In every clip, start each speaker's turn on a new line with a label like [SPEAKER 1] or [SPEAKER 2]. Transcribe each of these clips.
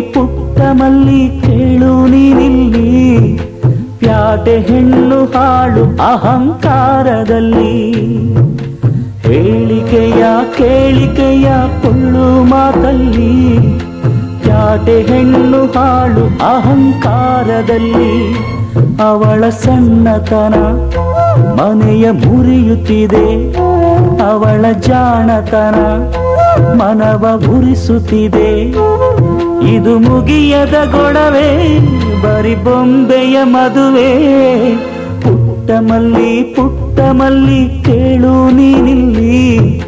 [SPEAKER 1] ಪುಟ್ಟಮಲ್ಲಿ ಕೇಳು ನೀನಿಲ್ಲಿ. ಪ್ಯಾಟೆ ಹೆಣ್ಣು ಹಾಳು ಅಹಂಕಾರದಲ್ಲಿ. ಹೇಳಿಕೆಯ ಕೇಳಿಕೆಯ ಪುಳ್ಳು ಮಾತಲ್ಲಿ. ಪ್ಯಾಟೆ ಹೆಣ್ಣು ಹಾಳು ಅಹಂಕಾರದಲ್ಲಿ. ಅವಳ ಸಣ್ಣತನ ಮನೆಯ ಮುರಿಯುತ್ತಿದೆ. ಅವಳ ಜಾಣತನ ಮನವ ಉರಿಸುತ್ತಿದೆ. ಇದು ಮುಗಿಯದ ಗೊಡವೆ ಬರಿ ಬೊಂಬೆಯ ಮದುವೆ. ಪುಟ್ಟಮಲ್ಲಿ ಪುಟ್ಟಮಲ್ಲಿ ಕೇಳು ನೀನಿಲ್ಲಿ.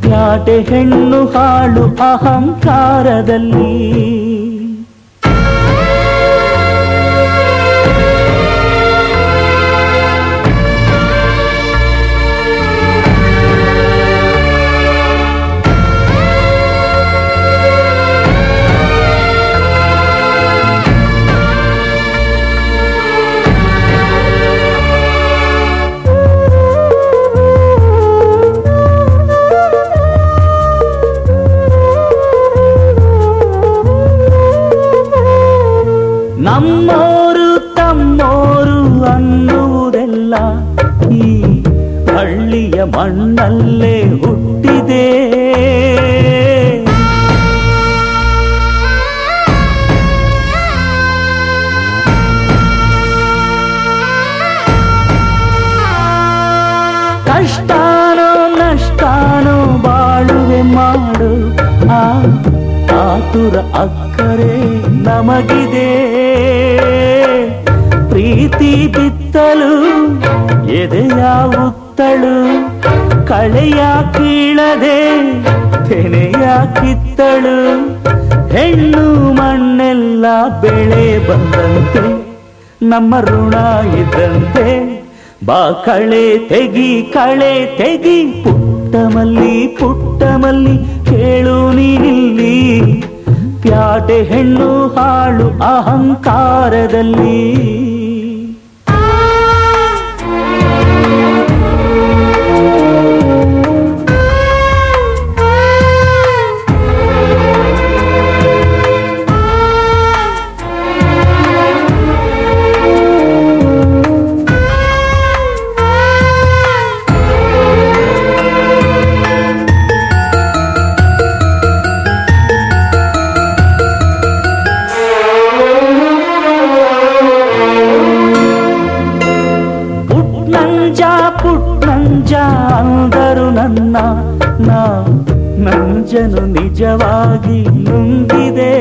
[SPEAKER 1] ಪ್ಯಾಟೆ ಹೆಣ್ಣು ಹಾಳು ಅಹಂಕಾರದಲ್ಲಿ. ಹಳ್ಳಿಯ ಮಣ್ಣಲ್ಲೇ ಹುಟ್ಟಿದೆ. ಕಷ್ಟಾನೋ ನಷ್ಟಾನೋ ಬಾಳುವೆ ಮಾಡು. ಆ ಆತುರ ಅಕ್ಕರೆ ನಮಗಿದೆ. ಪ್ರೀತಿ ಬಿತ್ತಲು ಎದೆಯ ಉತ್ತಳು? ಕಳೆಯ ಕೀಳದೆ ತೆನೆಯ ಕಿತ್ತಳು. ಹೆಣ್ಣು ಮಣ್ಣೆಲ್ಲ ಬೆಳೆ ಬಂದಂತೆ, ನಮ್ಮ ಋಣ ಇದ್ದಂತೆ. ಬಾ ಕಳೆ ತೆಗಿ ಕಳೆ ತೆಗಿ ಪುಟ್ಟಮಲ್ಲಿ ಪುಟ್ಟಮಲ್ಲಿ ಕೇಳು ನೀನಿಲ್ಲಿ ಪ್ಯಾಟೆ ಹೆಣ್ಣು ಹಾಳು ಅಹಂಕಾರದಲ್ಲಿ. ಪುಟ್ನಂಜ ಅಂದರು ನನ್ನ, ನಾ ನಂಜನು ನಿಜವಾಗಿ ನುಂಗಿದೆ.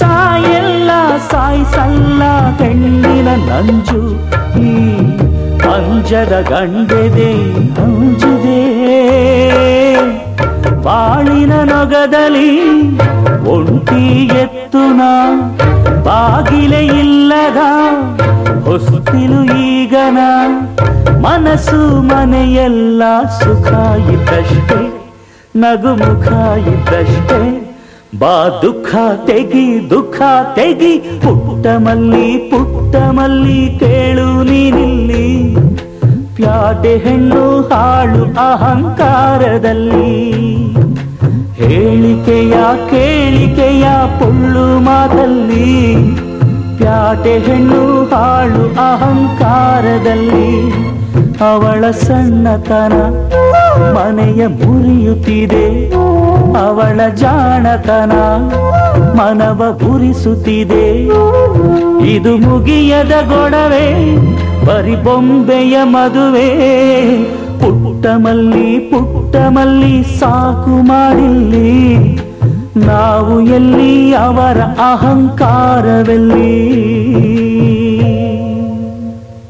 [SPEAKER 1] ಸಾಯೆಲ್ಲ ಸಾಯಿಸಲ್ಲ ಹೆಣ್ಣಿನ ನಂಜು, ಈ ಅಂಜದ ಗಂಡೆದೆ ಅಂಜಿದೆ ಬಾಳಿನ ನೊಗದಲ್ಲಿ ಒಂಟಿ ಎತ್ತುನ, ಬಾಗಿಲೆ ಇಲ್ಲದ ಹೊಸ್ತಿಲು ಈಗನ ಮನಸ್ಸು ಮನೆಯೆಲ್ಲ ಸುಖ ಇದ್ದಷ್ಟೇ ನಗುಮುಖ ಇದ್ದಷ್ಟೇ. ಬಾ ದುಃಖ ತೆಗಿ ದುಃಖ ತೆಗಿ ಪುಟ್ಟಮಲ್ಲಿ ಪುಟ್ಟಮಲ್ಲಿ ಕೇಳು ನೀನಿಲ್ಲಿ ಪ್ಯಾಟೆ ಹೆಣ್ಣು ಹಾಳು ಅಹಂಕಾರದಲ್ಲಿ. ಹೇಳಿಕೆಯ ಕೇಳಿಕೆಯ ಪೊಳ್ಳು ಮಾತಲ್ಲಿ, ಪ್ಯಾಟೆ ಹೆಣ್ಣು ಹಾಳು ಅಹಂಕಾರದಲ್ಲಿ, ಅವಳ ಸಣ್ಣತನ ಮನೆಯ ಮುರಿಯುತ್ತಿದೆ, ಅವಳ ಜಾಣತನ ಮನವ ಗುರಿಸುತ್ತಿದೆ. ಇದು ಮುಗಿಯದ ಗೊಡವೆ, ಬರಿ ಬೊಂಬೆಯ ಮಲ್ಲಿ ಪುಟ್ಟ ಮಲ್ಲಿ ಸಾಕು ಮಾಡಿಲ್ಲಿ. ನಾವು ಎಲ್ಲಿ ಅವರ ಅಹಂಕಾರವೆಲ್ಲಿ?